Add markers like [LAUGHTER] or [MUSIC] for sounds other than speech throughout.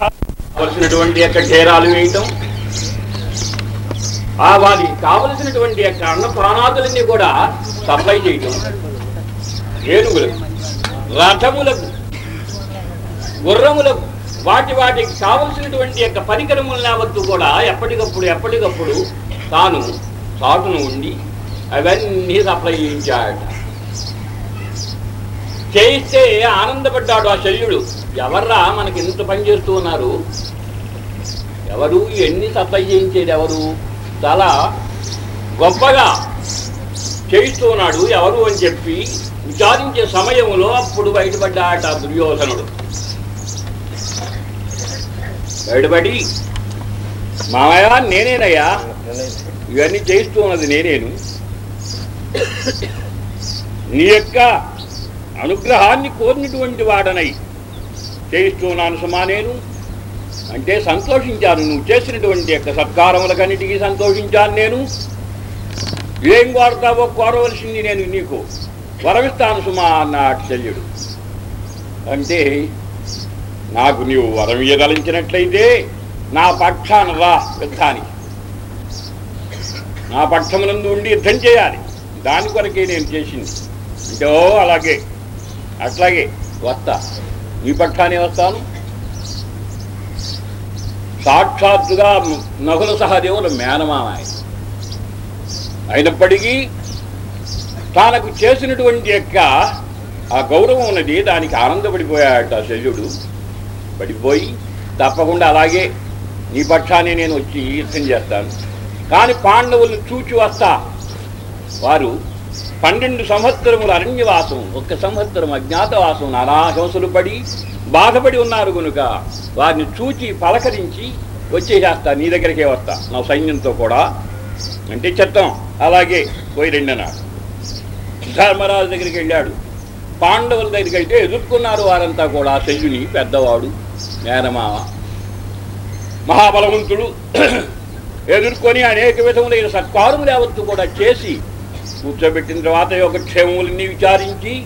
కావలసినటువంటి యొక్క ఘేరాలు వేయటం ఆ వారికి కావలసినటువంటి యొక్క అన్న ప్రాణాదులన్నీ కూడా సప్లై చేయటం ఏనుగులకు రథములకు గుర్రములకు వాటి వాటికి కావలసినటువంటి యొక్క పరికరములు యావత్తు కూడా ఎప్పటికప్పుడు ఎప్పటికప్పుడు తాను చాటును ఉండి అవన్నీ సప్లై చేయించాడట. చేయిస్తే ఆనందపడ్డాడు ఆ శల్యుడు. ఎవర్రా మనకి ఇంత పని చేస్తూ ఉన్నారు? ఎవరు ఎన్ని సప్లై చేయించేది ఎవరు చాలా గొప్పగా చేయిస్తూ ఉన్నాడు ఎవరు అని చెప్పి విచారించే సమయంలో అప్పుడు బయటపడ్డాట దుర్యోధనుడు. బయటపడి మామయ్య నేనేనయ్యా. ఇవన్నీ చేయిస్తూ ఉన్నది నేనేను. నీ యొక్క అనుగ్రహాన్ని కోరినటువంటి వాడనై. చేయిస్తున్నాను సుమా నేను. అంటే సంతోషించాను. నువ్వు చేసినటువంటి యొక్క సత్కారములకన్నిటికీ సంతోషించాను నేను. ఏం కోరతావో కోరవలసింది నేను నీకు. వరమిస్తాను సుమా అన్నాడు శల్యుడు. అంటే నాకు నీవు వరం ఇయ్యదలించినట్లయితే నా పక్షాన రా యుద్ధానికి. నా పక్షమునందు ఉండి యుద్ధం చేయాలి. దాని కొరకే నేను చేసింది. అంటే ఓ అలాగే. అట్లాగే. వస్తా. నీ పక్షానే వస్తాను. సాక్షాత్తుగా నకుల సహదేవులు మేనమామ ఆయన అయినప్పటికీ తనకు చేసినటువంటి యొక్క ఆ గౌరవం ఉన్నది దానికి ఆనందపడిపోయాడట శల్యుడు. పడిపోయి తప్పకుండా అలాగే నీ పక్షానే నేను వచ్చి యుద్ధం చేస్తాను. కానీ పాండవులను చూచి వస్తా. వారు పన్నెండు సంవత్సరముల అరణ్యవాసం ఒక్క సంవత్సరం అజ్ఞాతవాసం నానాశంసలు పడి బాధపడి ఉన్నారు కనుక వారిని చూచి పలకరించి వచ్చేసేస్తా నీ దగ్గరికే వస్తా. నా సైన్యంతో కూడా అంటే చెత్తం. అలాగే పోయి రెండన్నాడు ధర్మరాజు దగ్గరికి వెళ్ళాడు. పాండవుల దగ్గరికి వెళ్తే ఎదుర్కొన్నారు వారంతా కూడా శల్యుని పెద్దవాడు మేనమామ. మహాబలవంతుడు ఎదుర్కొని అనేక విధములైన సత్కారములు యావత్తు కూడా చేసి కూర్చోబెట్టిన తర్వాత యొక్క విచారించి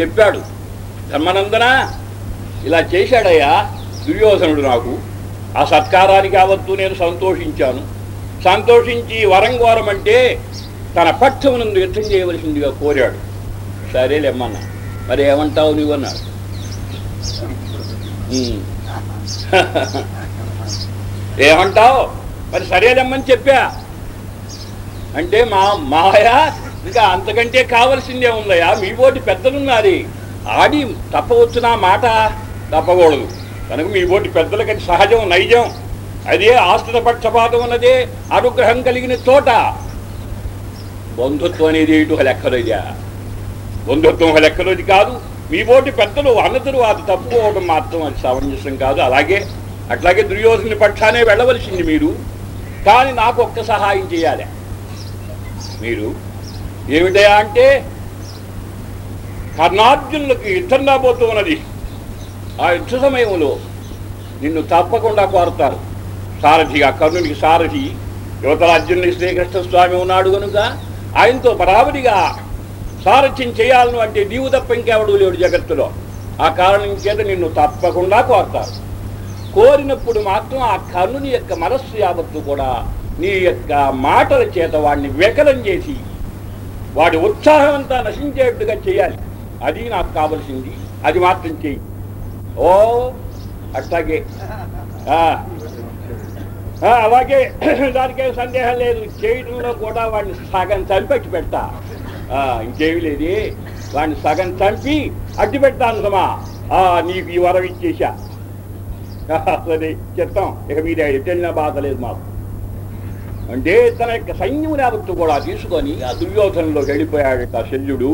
చెప్పాడు. ధర్మనందన ఇలా చేశాడయ్యా దుర్యోధనుడు నాకు. ఆ సత్కారానికి యావత్తు నేను సంతోషించాను. సంతోషించి వరం కోరమంటే తన పక్షమునందు యుద్ధం చేయవలసిందిగా కోరాడు. సరేలేమ్మన్నా మరి ఏమంటావు నువ్వు అన్నాడు. [LAUGHS] ఏమంటావు? మరి సరేలేమ్మని చెప్పా. అంటే మా మాయ ఇంకా అంతకంటే కావలసిందే ఉందయ్యా మీ బోటి పెద్దలున్నారు. ఆడి తప్పవచ్చు నా మాట? తప్పకూడదు. కనుక మీ బోటి పెద్దలకి సహజం నైజం. అదే ఆస్తుల పక్షపాతం ఉన్నదే అనుగ్రహం కలిగిన చోట బంధుత్వం అనేది ఇటు లెక్కలేదా బంధుత్వం ఒక లెక్కలోది కాదు. మీ బోటి పెద్దలు అన్నతులు అది తప్పుకోవడం మాత్రం అది సమంజసం కాదు. అలాగే అట్లాగే దుర్యోధన పక్షానే వెళ్ళవలసింది మీరు. కానీ నాకు ఒక్క సహాయం చేయాలి. మీరు ఏమిటయా అంటే కర్ణార్జునులకు యుద్ధం రాబోతూ ఉన్నది. ఆ యుద్ధ సమయంలో నిన్ను తప్పకుండా కోరుతారు. సారథిగా కర్ణునికి సారథి యువతరాజ్యుని శ్రీకృష్ణ స్వామి ఉన్నాడు కనుక ఆయనతో బరాబరిగా సారథ్యం చేయాలను అంటే నీవు తప్ప ఇంకెవడు లేడు జగత్తులో. ఆ కారణం చేత నిన్ను తప్పకుండా కోరుతారు. కోరినప్పుడు మాత్రం ఆ కర్ణుని యొక్క మనస్సు యావత్తు కూడా నీ యొక్క మాటల చేత వాడిని వికలం చేసి వాడి ఉత్సాహం అంతా నశించేట్టుగా చేయాలి. అది నాకు కావలసింది. అది మాత్రం చెయ్యి ఓ అట్లాగే. ఆ. అలాగే దానికేం సందేహం లేదు. చేయడంలో కూడా వాడిని సగం చంపెట్టి పెడతా. ఆ, ఇంకేమీ లేదే. వాడిని సగం చంపి అడ్డు పెడతాను సమా. ఆ, నీకు ఈ వరం ఇచ్చేసా సరే చెప్తాం. ఇక మీద ఎటెళ్ళినా బాధ లేదు మాకు. అంటే తన యొక్క సైన్యం యావత్తు కూడా తీసుకొని ఆ దుర్యోధనలోకి వెళ్ళిపోయాడట శల్యుడు.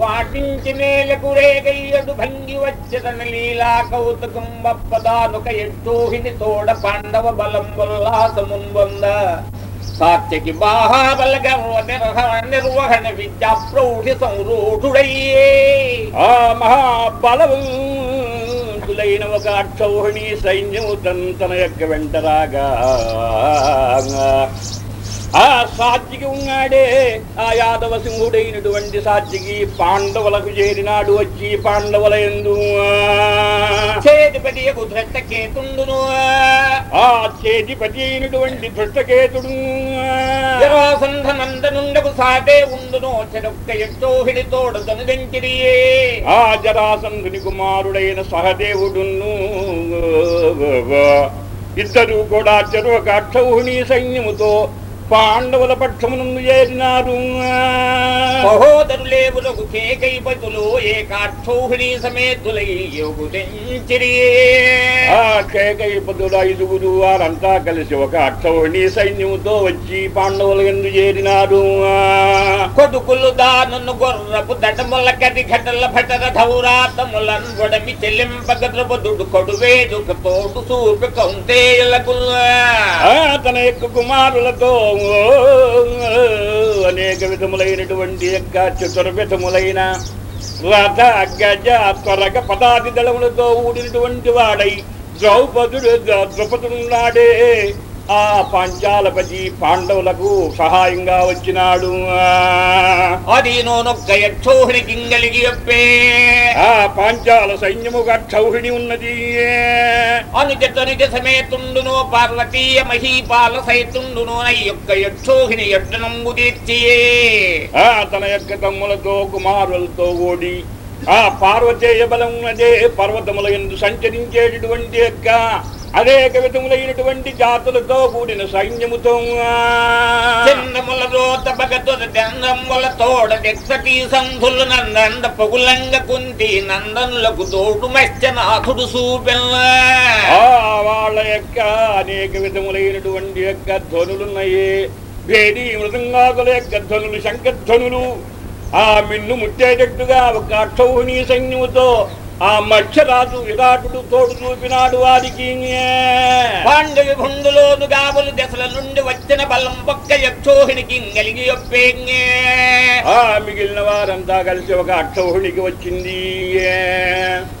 వాటించి నేలకు రేగయ్యడు భంగి వచ్చతన లీలా ఎట్టోహిని తోడ పాండవ బలం సాత్యకి బాహాబల గర్వ నిర్వహణ నిర్వహణ విద్యా ప్రౌఢి సంరూఢుడయ్యే. ఆ మహాబలవంతులైన ఒక అక్షౌహిణి సైన్యము తన యొక్క వెంటరాగా. ఆ సాత్వికి ఉన్నాడే ఆ యాదవ సింహుడైనటువంటి సాత్వికి పాండవులకు చేరినాడు వచ్చి పాండవుల ఎందు చేతిపతి ధృష్ట కేతుండును ఆ చేతిపతి అయినటువంటి ధృష్టకేతుడు జరాసంధ నందనుండకు సాటే ఉండును చెరొక్క ఎట్టోహిడి తోడ దనుగంచిరియే ఆ జరాసంధుని కుమారుడైన సహదేవుడును ఇద్దరు కూడా చెరువక అక్షౌహిణి సైన్యముతో పాండవుల పక్షమునందు చేరినారు. సహోదరులేవులకు కేకైపతులు ఏకాక్షోహిణి సమేతులై యోగుదెంచిరియే ఆ కేకైపదుల ఐదుగురు వారంతా కలిసి ఒక అక్షౌహిణి సైన్యముతో వచ్చి పాండవుల ఎందు చేరినారు. కొడుకులు దానను గొర్రపు దడముల కది ఘటల భటర ధౌరాతములన్ వడమి చెల్లింపగద్రపదుడు కొడువేదుక తోడు సూపి కౌంతేయులకు. తన యొక్క కుమారులతో అనేక విధములైనటువంటి యొక్క చతుర్విధములైన రథ గజ త్వరగ పదాది దళములతో ఊడినటువంటి వాడై ద్రౌపదుడు ద్రౌపదుడున్నాడే ఆ పాంచాలపతి పాండవులకు సహాయంగా వచ్చినాడు. అప్పే ఆ పాంచాల సైన్యము క్షౌహిణి ఉన్నది. అనుజ తనుజ సమేతుండును పార్వతీయ మహీపాల సైతుండును యొక్క యక్షోహిణి ఎడ్డనంబు తీర్చియే. ఆ తన యొక్క తమ్ములతో కుమారులతో ఓడి ఆ పార్వతేయ బలం అదే పర్వతముల ఎందు సంచరించేటటువంటి యొక్క అనేక విధములైనటువంటి జాతులతో కూడిన సైన్యముతో తోడ సంధులు నందండ పొగులంగ నందనులకు తోడు మత్స్యనాథుడు సూపెల్ల. వాళ్ళ యొక్క అనేక విధములైనటువంటి యొక్క ధ్వనులున్నాయి. భేడి మృదంగాదుల యొక్క ధ్వనులు శంఖధ్వనులు ఆ మిన్ను ముట్టేటట్టుగా ఒక అక్షౌహిణీ సైన్యముతో ఆ మత్స్యరాజు విరాటుడు తోడు చూపినాడు వారికి పాండవి భుండులోను గాబులు దశల నుండి వచ్చిన బలం పక్క యక్షోహిణి కింగలిగి ఒప్పే ఆ మిగిలిన వారంతా కలిసి ఒక అక్షౌహిణికి వచ్చింది.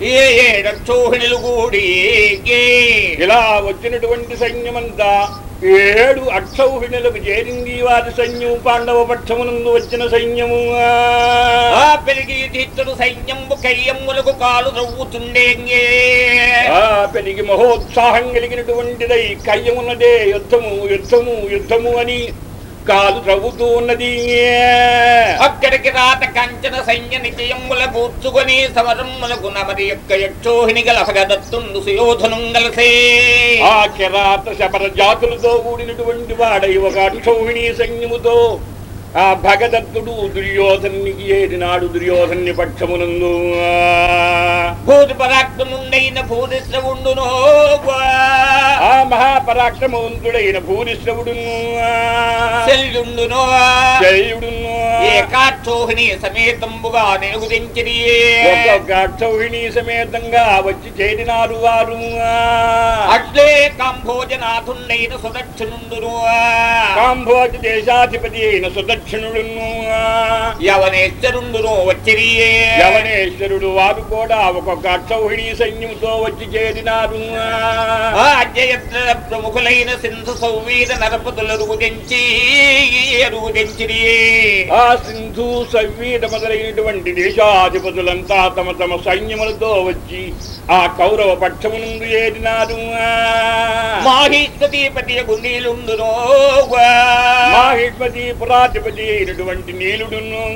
ఏ ఏడక్షోహిణులు కూడి. ఇలా వచ్చినటువంటి సైన్యమంతా ఏడు అక్షౌహిణులకు చేరింది వారి సైన్యం. పాండవ పక్షమునందు వచ్చిన సైన్యము. ఆ. పెరిగి దిత్తుడు సైన్యంబు కయ్యమ్ములకు కాలు రవ్వుతుండే ఆ పెరిగి మహోత్సాహం కలిగినటువంటిదై కయ్యమున్నదే యుద్ధము యుద్ధము యుద్ధము అని కాలు త్రవ్వుతూ ఉన్నది. అక్కడికి రాత కంచన సైన్య నిజయముల కూర్చుకొని సమరములకు నమరి యొక్క యక్షోహిణి గలసగదత్తుండు సుయోధను గలసే. ఆ కిరాత శబర జాతులతో కూడినటువంటి వాడై ఒక అక్షోహిణి సైన్యముతో ఆ భగదత్తుడు దుర్యోధనికి ఏడినాడు దుర్యోధన్ని పక్షమునందు? భూతి పరాక్రముండైన భూరిశ్రవుండును ఆ. మహాపరాక్రమవంతుడైన భూరిశ్రవుడును శల్యుండును. ఏకాక్షోహిణి సమేతంబుగా సమేతంగా వచ్చి చేరినారు వారు. అట్లే కాంభోజనాథుండైన సుదక్షిణుండును. కాంభోజ దేశాధిపతి అయిన సుదక్షిణుడును యవనేశ్వరుండును వచ్చిరియే యవనేశ్వరుడు వారు కూడా ఒక్కొక్క అక్షౌహిణీ సైన్యంతో వచ్చి చేరినారు. అజయత్ర ప్రముఖులైన సింధు సౌవీర నరపతులు అరుగుదెంచి అరుగుదెంచిరియే ఆ సింధు సవ్వీట మొదలైనటువంటి దేశాధిపతులంతా తమ తమ సైన్యములతో వచ్చి ఆ కౌరవ పక్షము నుండి ఏరినారు. మాహిష్పతిపతి గుండీలుండును. మాహిష్మతి పురాధిపతి అయినటువంటి నీలుడును.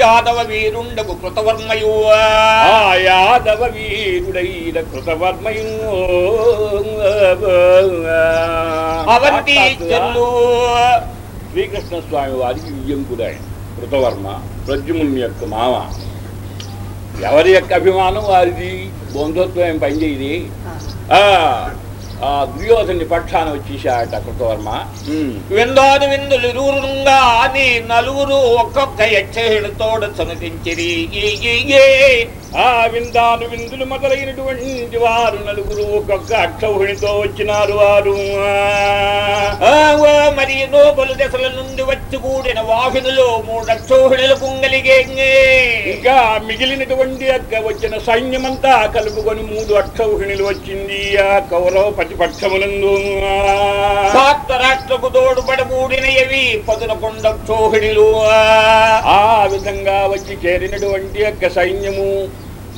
యాదవ వీరుండకు కృతవర్మయు ఆ యాదవ వీరుడైన కృతవర్మయు అవంతి శ్రీకృష్ణ స్వామి వారికి వియ్యంకుడు ఆయన కృతవర్మ ప్రద్యుముని యొక్క మామ. ఎవరి యొక్క అభిమానం వారిది? బంధుత్వం ఏం పనిచేయది దుర్యోధని పక్షాన వచ్చేసాడట కృతవర్మ. విందాది విందులు ఇరువురుగా అని నలుగురు ఒక్కొక్క యక్షేణుతోడ సనుతించిరి ఆ విందాను విందులు మొదలైనటువంటి వారు నలుగురు ఒక్కొక్క అక్షౌహిణితో వచ్చినారు వారు. మరి నోబలు దశల నుండి వచ్చి కూడిన వాహినులు మూడక్షోహిణులు కుంగలిగే ఇంకా మిగిలినటువంటి యొక్క వచ్చిన సైన్యమంతా కలుపుకొని మూడు అక్షౌహిణులు వచ్చింది ఆ కౌరవ ప్రతిపక్షమునందు రాష్ట్రకు తోడుపడి కూడినవి పదునకొండ క్షోహిణులు ఆ విధంగా వచ్చి చేరినటువంటి యొక్క సైన్యము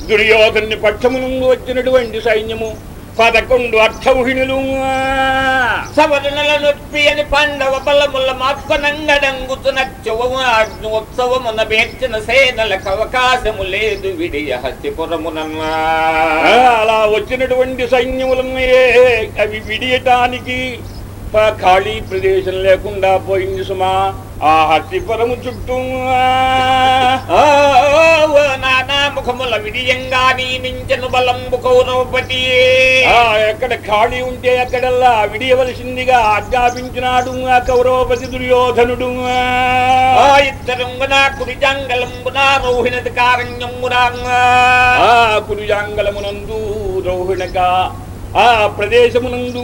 దుర్యోధను పక్షమునందు వచ్చినటువంటి సైన్యము పదకొండు అక్షౌహిణులు సవరణల నొప్పి అని పండవ బలముల మాత్కొనంగడంగుతున్న ఉత్సవమున పేర్చిన సేనలకు అవకాశము లేదు విడియ హస్తిపురమునన్నా అలా వచ్చినటువంటి సైన్యములన్నయే అవి విడియటానికి ఖాళీ ప్రదేశం లేకుండా పోయింది సుమా. ఆ హస్తిపురము చుట్టూ ఆ, ఓ నానా ముఖముల విడియంగా నియమించను బలంబు కౌరవపతి. ఎక్కడ ఖాళీ ఉంటే అక్కడల్లా విడియవలసిందిగా ఆజ్ఞాపించినాడు ఆ కౌరవపతి దుర్యోధనుడు. ఇద్దరంగున కుడి జంగలంబున రోహిణది కారణ్యంబున ఆ కురుజాంగలమునందు రౌహిణక ఆ ప్రదేశమునందు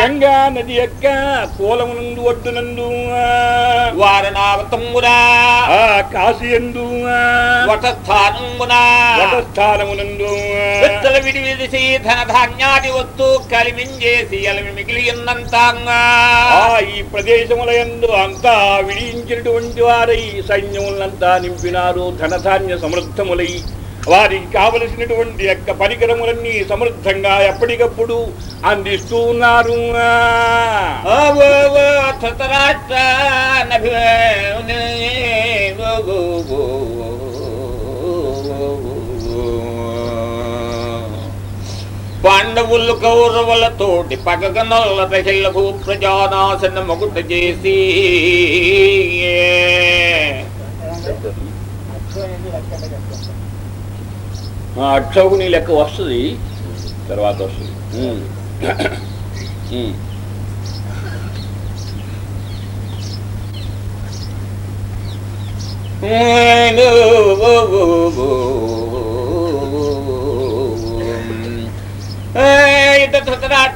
గంగా నది యొక్క కోలమునందు ఒడ్డునందు వారణావతంబున ఆ కాశీయందు వటస్థానంబున వటస్థానమునందు విత్తల విడి విడిసి ధన ధాన్యాది వస్తు కలిమించేసి అలమి మిగిలి ఆ ఈ ప్రదేశముల యందు అంతా విడియించినటువంటి వారై సైన్యములంతా నింపినారు. ధనధాన్య సమృద్ధములై వారికి కావలసినటువంటి యొక్క పరికరములన్నీ సమృద్ధంగా ఎప్పటికప్పుడు అందిస్తూ ఉన్నారు. ధృతరాష్ట్ర పాండవులు కౌరవులతోటి పగగ నల్ల రహిల్లకు ప్రజానాశన మొగుట చేసి. అక్షౌహిణి లెక్క వస్తుంది. తర్వాత వస్తుంది. ఉమ్.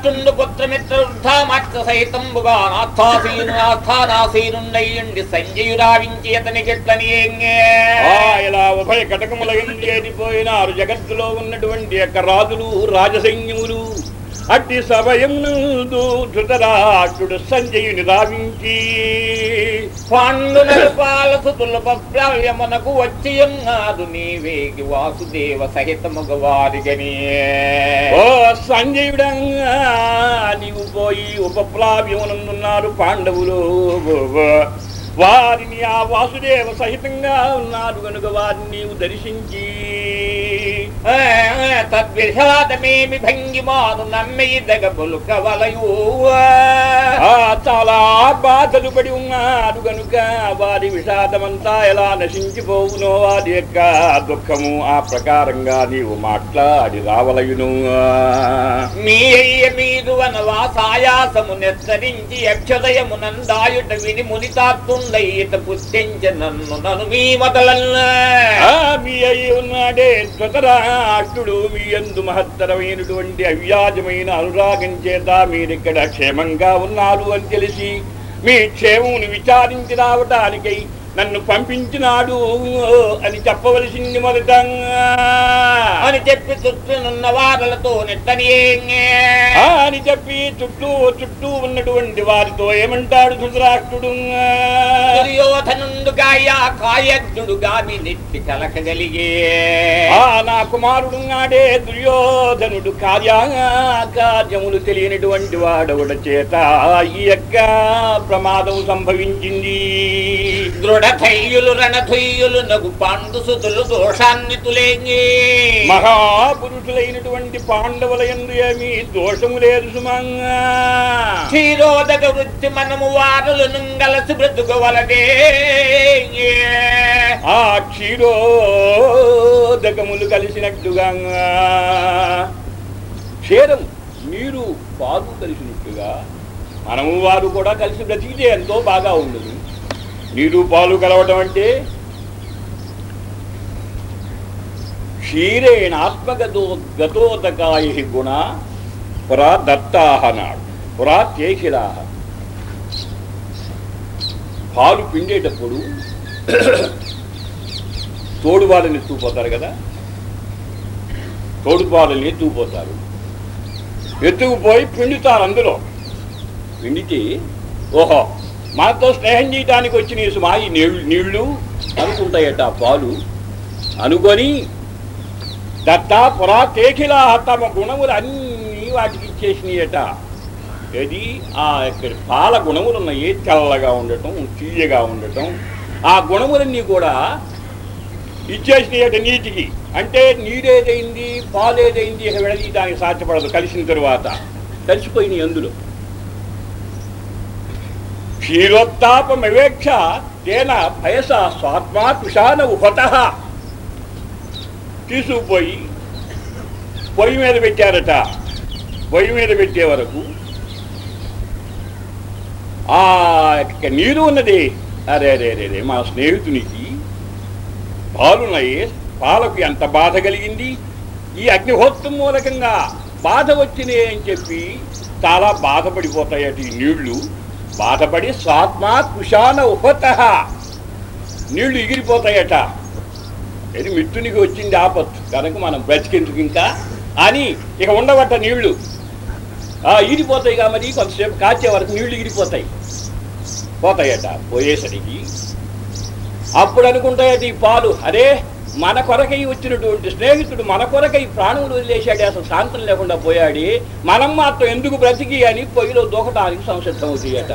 ఉమ్. ధృతరాష్ట్రుండు పుత్రమిత్రవృద్ధామాత్ర సహితంబుగా నాస్థాసీను ఆస్థానాసీనుండయ్యుండి సంజయురావించి అతని గిట్లని ఆ ఇలా ఉభయ కటకముల ఎందేదిపోయినారు జగత్తులో ఉన్నటువంటి యొక్క రాజులు రాజసైన్యములు అట్టి సమయమునందు ధృతరాష్ట్రుడు సంజయుని రావించి పండు నలుపాల సుతులపవ్యమునకు వచ్చి ఉన్నాడు నీవేగి వాసుదేవ సహితముగ వారిగని. ఓ సంజయుడంగా నీవు పోయి ఉపప్లావ్యమునందున్నారు పాండవులు. వారిని ఆ వాసుదేవ సహితంగా ఉన్నారు కనుక వారిని నీవు దర్శించి. తద్విషాదమేమి భంగిమాను చాలా బాధలు పడి ఉన్నారు కనుక వారి విషాదమంతా ఎలా నశించిపోవునో వారి యొక్క దుఃఖము ఆ ప్రకారంగా నీవు మాట్లాడి రావలయును. మీ అయ్య మీరు వనవాసాయాసము నెత్తరించి అక్షదయమునందాయుట విని మునితాత్తుండయిత పుష్టించ నన్ను నన్ను మీ మొదలన్నా. ఆ మీ అయి ఉన్నాడే ధృతరాష్ట్రుడు మీ యందు మహత్తరమైనటువంటి అవ్యాజమైన అనురాగం చేత మీరిక్కడ క్షేమంగా ఉన్నారు అని తెలిసి మీ క్షేమమును విచారించి రావటానికై నన్ను పంపించినాడు అని చెప్పవలసింది మొదట. అని చెప్పి చుట్టూనున్న వారలతో అని చెప్పి చుట్టూ చుట్టూ ఉన్నటువంటి వారితో ఏమంటాడు ధృతరాష్ట్రుడు? దుర్యోధనుండు గాయ కాయజ్ఞుడు గామి నెట్టి కలకగలిగే. ఆ నా కుమారుడు నాడే దుర్యోధనుడు కార్యా కార్యములు తెలియనటువంటి వాడవుడ చేత ఈ యొక్క ప్రమాదం సంభవించింది. దృఢధైర్యులు రణధైర్యులు నగు పాండు సుతులు దోషాన్ని తులేంగి. మహాపురుషులైనటువంటి పాండవుల యందు ఏమీ దోషము లేదు సుమంగా. క్షీరోదక వృత్తి మనము వారులు నుంగలసి బ్రతుకవలదే ఆ క్షీరోదకములు కలిసినట్టుగా క్షీరం నీరు పాలు కలిసినట్టుగా మనము వారు కూడా కలిసి బ్రతికితే ఎంతో బాగా ఉండదు. నీరు పాలు కలవటం అంటే? క్షీరేణ ఆత్మగతో గతోదకాయ గుణ పురా దత్తాహనాడు పురా తేఖిలాహ పాలు పిండేటప్పుడు తోడు వాళ్ళని ఎత్తుకుపోతారు కదా? తోడు వాళ్ళని ఎత్తుకుపోతారు. ఎత్తుకుపోయి పిండుతారు అందులో. పిండితే ఓహో మనతో స్నేహం చేయడానికి వచ్చిన ఈ సుమా ఈ నీళ్ళు నీళ్ళు అనుకుంటాయట పాలు. అనుకొని దత్తా పురా తేఖిలా తమ గుణములు అన్నీ వాటికి ఇచ్చేసినాయట. ఏది? ఆ ఇక్కడ పాల గుణములు ఉన్నాయి తెల్లగా ఉండటం తీయగా ఉండటం. ఆ గుణములన్నీ కూడా ఇచ్చేసినాయట నీటికి. అంటే నీరేదైంది పాలేదైంది ఇక విడదీయడానికి సాధ్యపడదు. కలిసిన తరువాత. కలిసిపోయినాయి అందులో. క్షీరోత్తాపమవేక్ష తేన భయస స్వాత్మా కుషాన ఉపత తీసుకుపోయి పొయ్యి మీద పెట్టారట. పొయ్యి మీద పెట్టే వరకు ఆ నీరు ఉన్నది. అరే అరే అరే మా స్నేహితునికి పాలున్నాయి. పాలకు ఎంత బాధ కలిగింది? ఈ అగ్నిహోత్రం మూలకంగా బాధ వచ్చినాయి అని చెప్పి చాలా బాధపడిపోతాయట ఈ నీళ్ళు. బాధపడి స్వాత్మ కుషాన ఉపత. నీళ్ళు ఎగిరిపోతాయట. ఇది మిత్రునికి వచ్చింది ఆపత్తు కనుక మనం బ్రతికెందుకు ఇంకా? అని ఇక ఉండబట్ట నీళ్ళు. ఈరిపోతాయి ఈడిపోతాయి కాబట్టి కొంతసేపు కాచే వరకు నీళ్ళు ఇగిరిపోతాయి పోతాయట. పోయేసరికి అప్పుడు అనుకుంటాయట ఈ పాలు. అరే మన కొరకై వచ్చినటువంటి స్నేహితుడు మన కొరకై ప్రాణములు వదిలేశాడు అసలు శాంతం లేకుండా పోయాడు. మనం మాత్రం ఎందుకు బ్రతికి అని పొయ్యిలో దూకటానికి సంసిద్ధం అవుతాయట.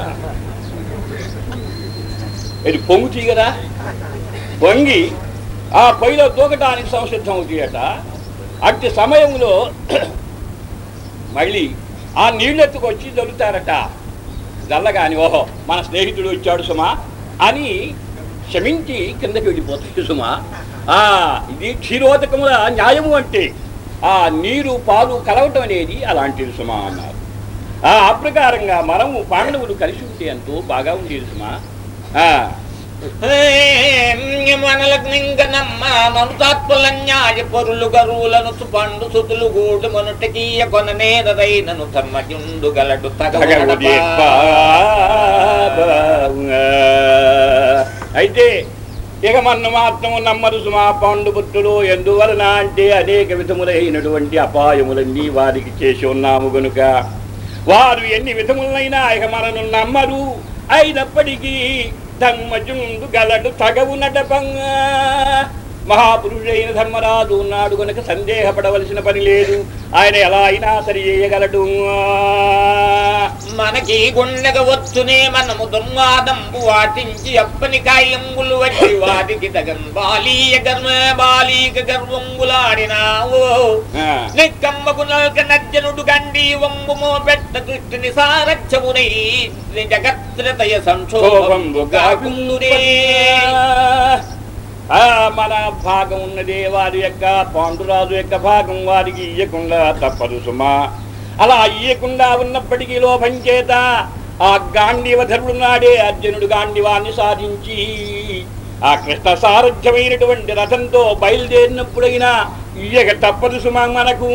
ఇది పొంగు కదా పొంగి ఆ పొయ్యిలో దూకటానికి సంసిద్ధం అవుతాయట. అట్టి సమయంలో [CLEARS THROAT] మళ్ళీ ఆ నీళ్ళెత్తుకొచ్చి దొరుకుతారట జల్లగాని ఓహో మన స్నేహితుడు వచ్చాడు సుమా అని క్షమించి కిందకి వెళ్ళిపోతాయి సుమా. ఆ ఇది క్షీరోదకముల న్యాయము అంటే ఆ నీరు పాలు కలవటం అనేది అలాంటిది సుమా అన్నారు. ఆ అప్రకారంగా మనము పాండవులు కలిసి ఉంటే ఎంతో బాగా ఉండేది సుమా. పొరులు గరువులను సుతులు గూడు మనుటకీయ గలడు తగ. అయితే ఇక మన్ను మాత్రము నమ్మరు సుమా పాండుపుత్రులు ఎందువలన అంటే అనేక విధములైనటువంటి అపాయములన్నీ వారికి చేసి ఉన్నాము గనుక. వారు ఎన్ని విధములైనా ఇక మనను నమ్మరు. అయినప్పటికీ ధర్మజుండు గలడు తగవు నటపంగా మహాపురుషుడైన ధర్మరాజు ఉన్నాడు గనుక సందేహపడవలసిన పని లేదు. ఆయన ఎలా అయినా సరి చేయగలడు. మనకి గుండెగ వచ్చునే మనము దుర్వాదంబు వాటించి అప్పని కాయంబులు వచ్చి వాటికి తగన్ బాలీయ గర్వ బాలీక గర్వంబులాడినావు. నిక్కమ్మకు నల్క నజ్జనుడు గండి వంబుమో పెట్ట కృష్ణుని సారక్షమునై జగత్రతయ సంక్షోభంబు కాకుందురే మన భాగం ఉన్నదే వారి యొక్క పాండురాజు యొక్క భాగం వారికి ఇయ్యకుండా తప్పదు సుమా. అలా అయ్యకుండా ఉన్నప్పటికీ లోభం చేత ఆ గాంధీవధరుడు నాడే అర్జునుడు గాంధీవాన్ని సాధించి ఆ కృష్ణ సారథ్యమైనటువంటి రథంతో బయలుదేరినప్పుడైనా ఇయ్యక తప్పదు సుమా మనకు.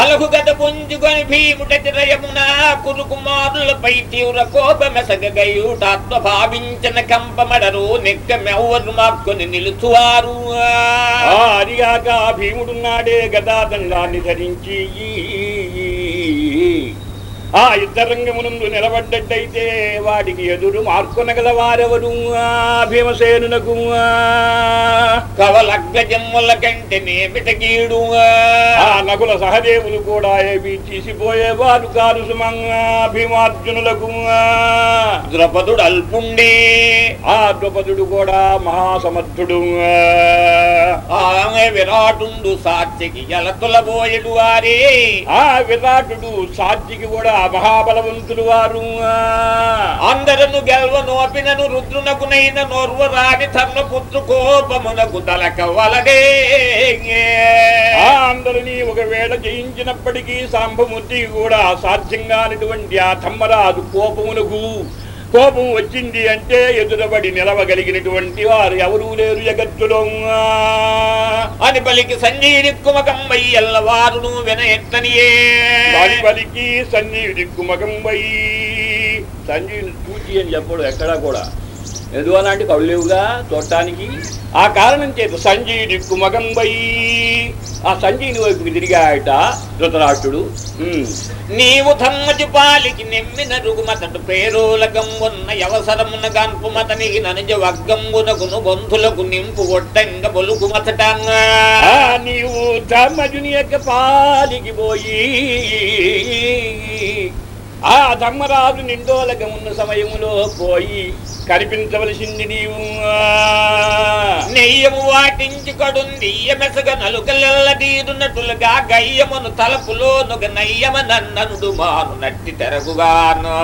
అలగు గద పుంజుకొని భీముట తిరయమున కురు కుమారులపై తీవ్ర కోపమెసగయుటాత్మ భావించిన కంపమడరు నెక్కమెవ్వరు మాక్కొని నిలుచువారు. ఆ అదిగాక భీముడున్నాడే గదాదండాన్ని ధరించి ఆ యుద్ధరంగమునందు నిలబడ్డట్టయితే వాడికి ఎదురు మార్కొనగల వారెవరు ఆ భీమసేనునకు. ఆ. కవలగ్జమ్ముల కంటే నేమిటకీడు ఆ నకుల సహదేవులు కూడా ఏవి తీసిపోయేవారు కారు సుమంగా భీమార్జునులకు. ద్రపదుడు అల్పుండే ఆ ద్రౌపదుడు కూడా మహాసమర్థుడు. ఆమె విరాటుండు సాత్యకి ఎలతుల బోయడు వారే. ఆ విరాటుడు సాధ్యకి కూడా మహాబలవంతులు వారు ఆ. అందరను గెల్వ నోపినను రుద్రునకునైన తన పుత్ర కోపమునకు తలక వలడే అందరినీ ఒకవేళ జయించినప్పటికీ సాంబమూర్తికి కూడా అసాధ్యం కానిటువంటి ఆ ధమ్మరాజు కోపమునకు కోపం వచ్చింది అంటే ఎదురబడి నిలవగలిగినటువంటి వారు ఎవరూ లేరు జగత్తులో అని పలికి సంజీని కుమకమ్మయ్య ఎల్లవారును వినయత్తనియే. అని పలికి సన్నిధి కుమకం పోయి సంజీవిని చూచి అని చెప్పడు ఎక్కడా కూడా. ఎందువలంటే కళ్ళు లేవుగా చూడటానికి? ఆ కారణం చేత సంజీవి కుమగం పోయి ఆ సంజీని వైపుకి తిరిగాయట ధృతరాష్ట్రుడు. నీవు ధమ్మజు పాలికి నెమ్మిన రుగుమతడు ప్రేరోలగంబున్న అవసరమున గన్పు మతనికి ననుజ వగ్గంబునకును బంధులకు నింపు ఒట్టంగ బొలుకుమతట నీవు ధర్మజుని యొక్క పాలికి పోయి ఆ ధర్మరాజు నిండోలక ఉన్న సమయములో పోయి కనిపించవలసింది నీవు. నెయ్యము వాటించి కడుందియ్య మెసగ నలుకలెల్ల తలపులో గయ్యమును తలపులోనుగ నయ్యమ నన్ననుడు మాను నట్టి తెరగుగాను.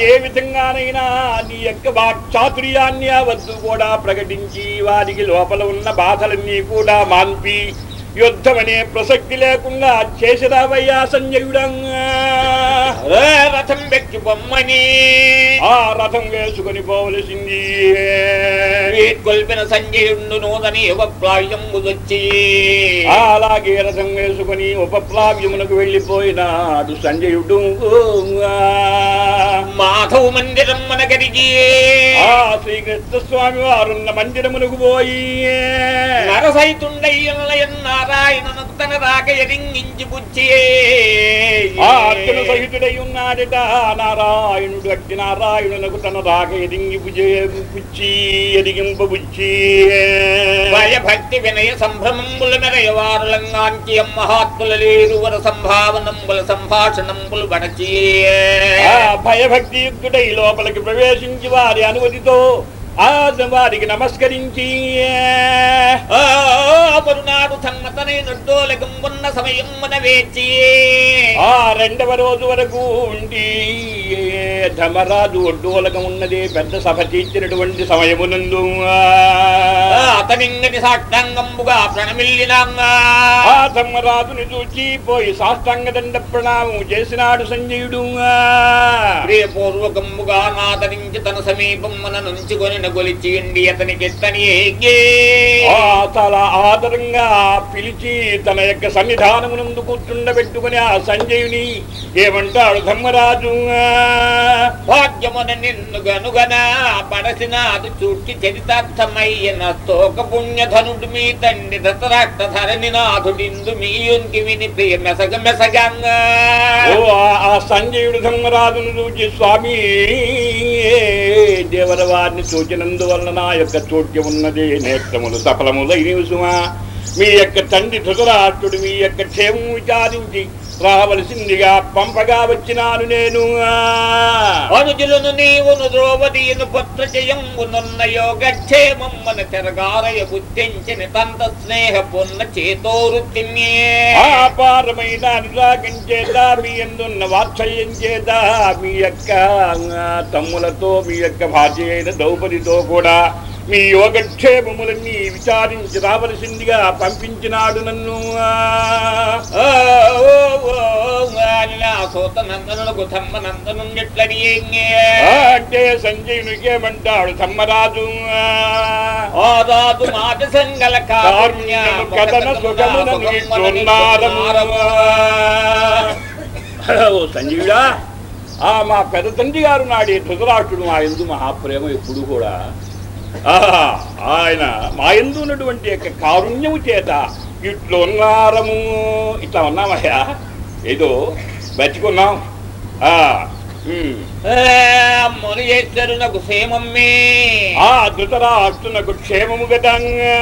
ఏ విధంగానైనా నీ యొక్క వాక్చాతుర్యాన్ని అవద్దు కూడా ప్రకటించి వారికి లోపల ఉన్న బాధలన్నీ కూడా మాన్పి. యుద్ధమనే ప్రసక్తి లేకుండా చేసిరావయ్యా సంజయుడంగా రథం వెక్కి బొమ్మని. ఆ రథం వేసుకొని పోవలసింది. కొల్పిన సంజయుండు నూదని యువప్రాయంబు వచ్చి. అలాగే రథం వేసుకొని ఉపప్లావ్యమునకు వెళ్ళిపోయినాడు సంజయుడు. మాధవ మందిరం మనగరిగి ఆ శ్రీకృష్ణ స్వామి వారున్న మందిరమునకు పోయి. నరసైతుండయ్యన్ నారాయణను తన రాక ఎరింగించి బుచ్చి ఆ అర్జున సహితుడై ఉన్నాడట నారాయణుడు అట్టి నారాయణునకు తన రాక ఎదింగి పుచ్చి ఎదిగింపబుచ్చి భయభక్తి వినయ సంభ్రమంబుల మెరయవారులంగాంచి మహాత్ముల లేరువర సంభావనంబుల సంభాషణంబులు బడచి ఆ భయభక్తి యుక్తుడై లోపలికి ప్రవేశించి వారి అనుమతితో వారికి నమస్కరించి మరునాడు తన్మతనై నడ్డోలగంబున్న సమయం మన వేచి ఆ రెండవ రోజు వరకు ఉండి ధమరాజు ఒడ్డోలకం ఉన్నది పెద్ద సభ తీర్చినటువంటి సమయమునందు అతనింగని సాష్టాంగంబుగా ప్రణమిల్లినాంగా ఆ. ధర్మరాజుని చూచి పోయి సాష్టాంగ దండ ప్రణామం చేసినాడు సంజయుడు ప్రియపూర్వకంబుగా నాదరించి తన సమీపం మన నుంచి కొనిన గొలిచి ఉండి అతనికి చాలా ఆదరంగా పిలిచి తన యొక్క సన్నిధానమునందు కూర్చుండబెట్టుకుని ఆ సంజయుని ఏమంటాడు ధర్మరాజు? భాగ్యమున నిన్ను గనుగన పడసిన అది చూట్టి చరితార్థమయ్యన స్తోక పుణ్యధనుడు మీ తండ్రి ధతరాష్ట్ర ధరణి నాథుడిందు మీయునికి విని ప్రియ మెసగ మెసగంగా. ఆ- సంజయుడు ధర్మరాజును చూచి స్వామి దేవర వారిని సూచనందువలన నా యొక్క చోట్య ఉన్నది నేత్రములు సఫలములైనవి సుమా మీ యొక్క తండ్రి ధృతరాష్ట్రుడు మీ యొక్క క్షేమం విచారించి రావలసిందిగా పంపగా వచ్చినాను నేను. అనుజులను నీవును ద్రౌపదీయును పుత్ర జయంబునున్న యోగక్షేమమ్మన తెరగారయ బుద్ధించిన తంత స్నేహ పున్న చేతోరుతిన్యే అపారమైన అనురాగం చేత మీ ఎందున్న వాత్సల్యం చేత మీ యొక్క తమ్ములతో మీ యొక్క భార్య అయిన ద్రౌపదితో కూడా మీ యోగక్షేమములన్నీ విచారించి రావలసిందిగా పంపించినాడు నన్ను. ఓ ఓ ఓ సోత నందనులకు ధర్మ నందను ఎట్లని ఆ, అంటే సంజయునికి ఏమంటాడు ధర్మరాజు ఆదాదు మాట సంగల కారుణ్యము కథన. ఓ సంజీవుడా ఆ మా పెద్ద తండ్రి గారు నాడే ధృతరాష్ట్రుడు మా ఎందు మహాప్రేమ ఎప్పుడు కూడా ఆయన మా ఎందు ఉన్నటువంటి యొక్క కారుణ్యము చేత ఇట్లు ఉన్నారము ఇట్లా ఉన్నామయ్యా ఏదో బతికున్నాం. చేస్తరునకు సేమమ్మే ఆ ధృతరాష్ట్రునకు క్షేమము గతంగా.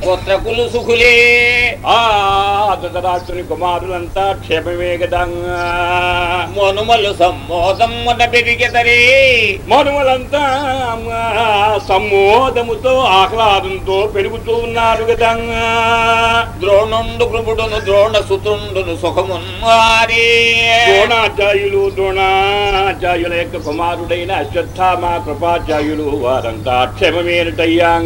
పుత్రకులు సుఖులే. ఆ ధృతరాష్ట్రుని కుమారులంతా క్షేమమే గతంగా. మనుమలు సమ్మోదమ్మున పెరిగెదరే మనుమలంతా సమ్మోదముతో ఆహ్లాదంతో పెరుగుతూ ఉన్నారు గతంగా. ద్రోణుండు కృపుడును ద్రోణ సుతుండును సుఖమున్వారే ద్రోణాచార్యులు ద్రోణాచార్యుల యొక్క కుమారుడైన అశ్వత్థామ కృపాచార్యులు వారంతా క్షేమమేనటయ్యా.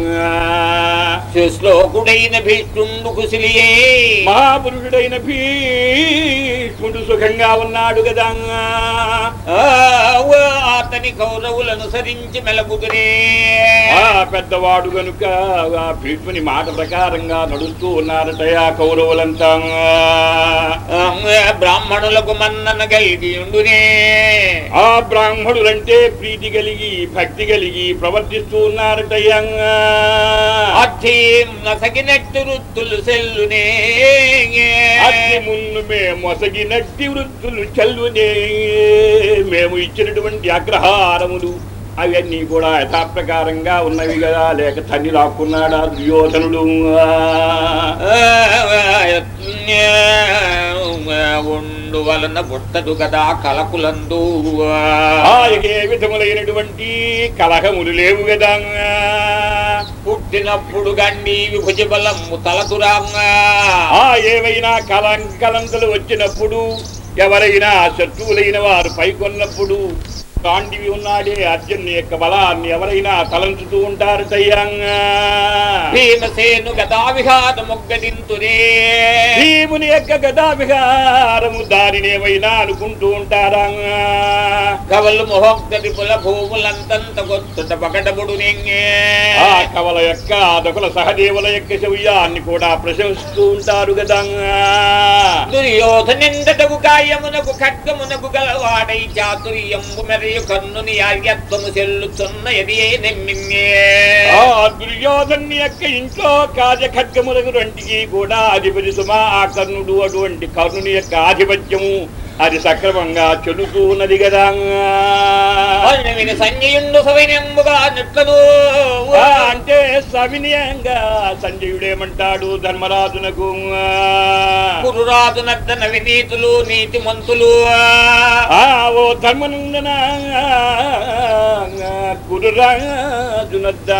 శ్లోకుడైన భీష్ముండు కుశలియే. మహాపురుషుడైన భీష్ముడు సుఖంగా ఉన్నాడు కదా. అతని కౌరవులను సరించి మెలగుదురే ఆ పెద్దవాడు గనుక ఆ భీష్ముని మాట ప్రకారంగా నడుస్తూ కౌరవులంతా. ఆ, బ్రాహ్మణులకు మన్నన కలిగి ఉండునే. ఆ బ్రాహ్మణులంటే ప్రీతి కలిగి భక్తి కలిగి ప్రవర్తిస్తూ ఉన్నారటయ్యా అర్థం నసగినట్టు వృత్తులు అగ్ని ముందు మేము మొసగినట్టి వృత్తులు చల్లునే. మేము ఇచ్చినటువంటి అగ్రహారములు అవన్నీ కూడా యథాప్రకారంగా ఉన్నవి కదా లేక తన్ని లాక్కున్నాడా దుర్యోధనుడు. ఉండు వలన పుట్టదు కదా కలకులందు. ఆయకే విధములైనటువంటి కలహములు లేవు కదా. పుట్టినప్పుడు గండి విభుజ బలము తలతురాంగా ఆ ఏవైనా కలంకలంతలు వచ్చినప్పుడు ఎవరైనా శత్రువులైన వారు పైకొన్నప్పుడు కాండివి ఉన్నాడే అర్జున్ యొక్క బలాన్ని ఎవరైనా తలంచుతూ ఉంటారు భీమసేను గదా విఘాత మొగ్గదింతురే భీముని యొక్క గదాభిహారము దానిని ఏమైనా అనుకుంటూ ఉంటారా కవలు మొహొక్కది పుల భూములంతంత గొత్తుట పకటబుడు ఆ కవల యొక్క దకుల సహదేవుల యొక్క శౌర్యాన్ని కూడా ప్రశంసిస్తూ ఉంటారు కదా దుర్యోధనిందటకు కాయమునకు ఖడ్గమునకు గలవాడై చాతుర్యంబు మరియు కన్నుని ఆర్యత్వము చెల్లుచున్న ఎదియే నెమ్మిన్నే ఆ దుర్యోధన్ యొక్క ఇంట్లో కార్యఖడ్గములకు రెంటికి కూడా అధిపతి సుమా ఆ కర్ణుడు అటువంటి కర్ణుని యొక్క ఆధిపత్యము అది సక్రమంగా ఉన్నది కదా. సంజయుండు అంటే సవినయంగా సంజయుడేమంటాడు ధర్మరాజునకు? కురురాజు నద్దన వినీతులు నీతి మంతులు ఆ ఓ ధర్మనందన గురురాజునద్ద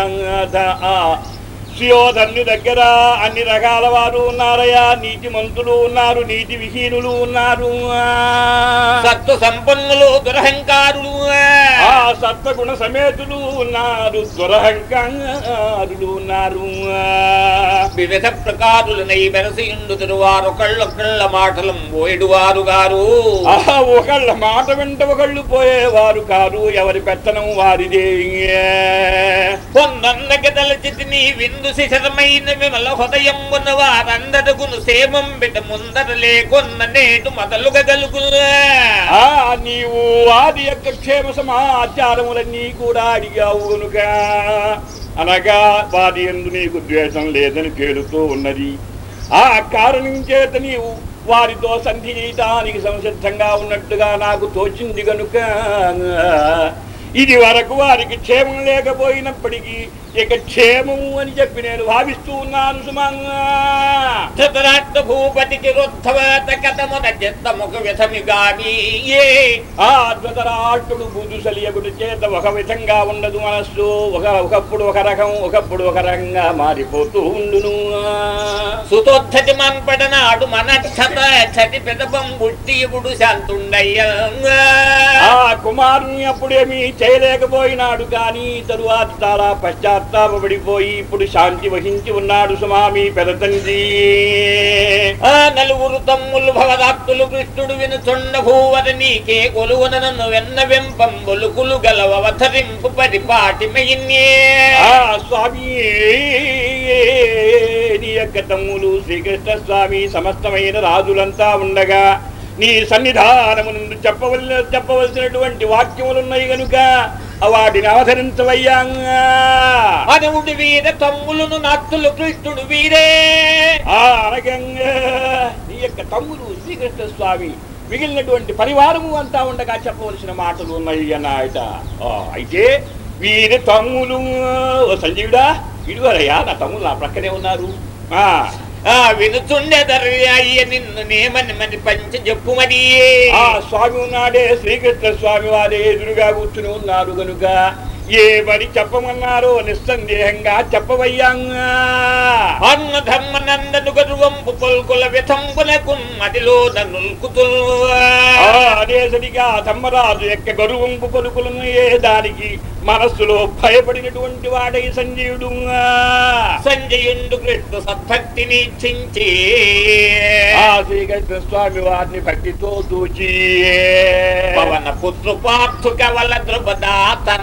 సుయోధన్ను దగ్గర అన్ని రకాల వారు ఉన్నారయ్యా నీతి మంతులు ఉన్నారు నీతి విహీనులు ఉన్నారు. సత్వ సంపన్నులు దురహంకారులు. ఆ సత్వగుణ సమేతులు ఉన్నారు దురహంకారులు ఉన్నారు. వివిధ ప్రకారులనై వెరసియుండు వారు కళ్ళొకళ్ళ మాటలం పోయేడువారు గారు. ఒకళ్ళ మాట వెంట ఒకళ్ళు పోయేవారు కారు ఎవరి పెత్తనం వారిదే. పొందన్నకి తలచితి నీ విందు శిశరమైన విమల హృదయంబున వారందరకును సేమం బిడ్డ ముందర లేకొన్న నేటు మొదలుగా ఆ నీవు ఆది యొక్క క్షేమ సమాచారములన్నీ కూడా అడిగావు గనుక అనగా వారి ఎందు నీకు ద్వేషం లేదని తేలుతూ ఉన్నది. ఆ కారణం చేత నీవు వారితో సంధి చేయటానికి సంసిద్ధంగా ఉన్నట్టుగా నాకు తోచింది గనుక ఇది వరకు వారికి క్షేమం లేకపోయినప్పటికీ ఇక క్షేమము అని చెప్పి నేను భావిస్తూ ఉన్నాను సుమంగా ఏ? ఆ ధృతరాష్ట్రుడు బుద్ధుసలియగుడి చేత ఒక విధంగా ఉండదు మనస్సు. ఒక ఒకప్పుడు ఒక రకం ఒకప్పుడు ఒక రకంగా మారిపోతూ ఉండును. సుతోద్ధతి మన్పడనాడు మనక్షత చటి పెదపం బుట్టి ఇప్పుడు శాంతుండయ్య. ఆ కుమారుని అప్పుడేమీ చేయలేకపోయినాడు కానీ తరువాత చాలా పశ్చాత్తాపడిపోయి ఇప్పుడు శాంతి వహించి ఉన్నాడు సుమామి పెదతంది ఆ నలుగురు తమ్ములు భవదాప్తులు కృష్ణుడు వినుచుండ భూవర నీకే కొలువున నన్ను వెన్న వెంపంబులు కులు గలవధరింపు పరిపాటిమయిన్యే. స్వామి నీ యొక్క తమ్ములు శ్రీకృష్ణ స్వామి సమస్తమైన రాజులంతా ఉండగా నీ సన్నిధానము నుండి చెప్పవల చెప్పవలసినటువంటి వాక్యములున్నాయి గనుక వాటిని అవతరించవయ్యా. అనువుడు వీర తమ్ములను నత్తులు కృష్ణుడు వీరే. ఆ అనగంగా నీ యొక్క తమ్ముడు శ్రీకృష్ణ స్వామి మిగిలినటువంటి పరివారము అంతా ఉండగా చెప్పవలసిన మాటలు ఉన్నాయి అన్నాయట. అయితే వీరి తమ్ములు ఓ సంజీవుడా ఇడువరయ్యా నా తమ్ములు నా ప్రక్కనే ఉన్నారు. ఆ వినుతుండే వినుచుండెదరు అయ్య నిన్ను నేమని మని పంచ చెప్పు మరి. ఆ స్వామి ఉన్నాడే శ్రీకృష్ణ స్వామి వారే ఎదురుగా కూర్చుని ఉన్నారు గనుక ఏ మరి చెప్పమన్నారో నిస్సందేహంగా చెప్పవయ్యా అన్న ధర్మ నందను గర్వంపు కొల్కుల వితంబులకు మదిలో నన్నుల్కుతు ఆ, అదే సరిగా ధర్మరాజు యొక్క గరువంపు పలుకులను ఏ దానికి మనస్సులో భయపడినటువంటి వాడై సంజీవుడు సంజయుండు కృష్ణ సద్భక్తిని ఇచ్చించి. ఆ శ్రీకృష్ణ స్వామి వారిని భక్తితో దూచి పవన పుత్రు పార్థు కవల ద్రుపద తన